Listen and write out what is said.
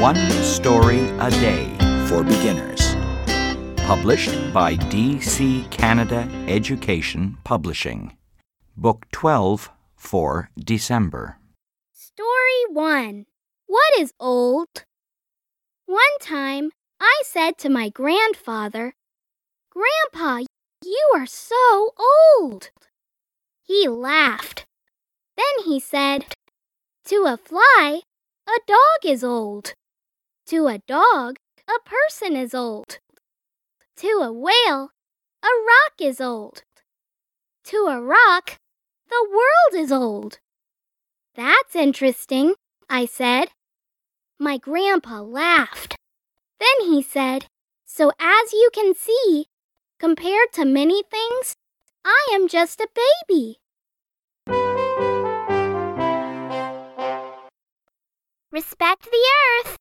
One Story a Day for beginners. Published by DC Canada Education Publishing. Book 12 for December. Story 1 What is old? One time I said to my grandfather, Grandpa, you are so old. He laughed. Then he said, To a fly, a dog is old. To a dog, a person is old. To a whale, a rock is old. To a rock, the world is old. That's interesting, I said. My grandpa laughed. Then he said, So as you can see, compared to many things, I am just a baby. Respect the earth.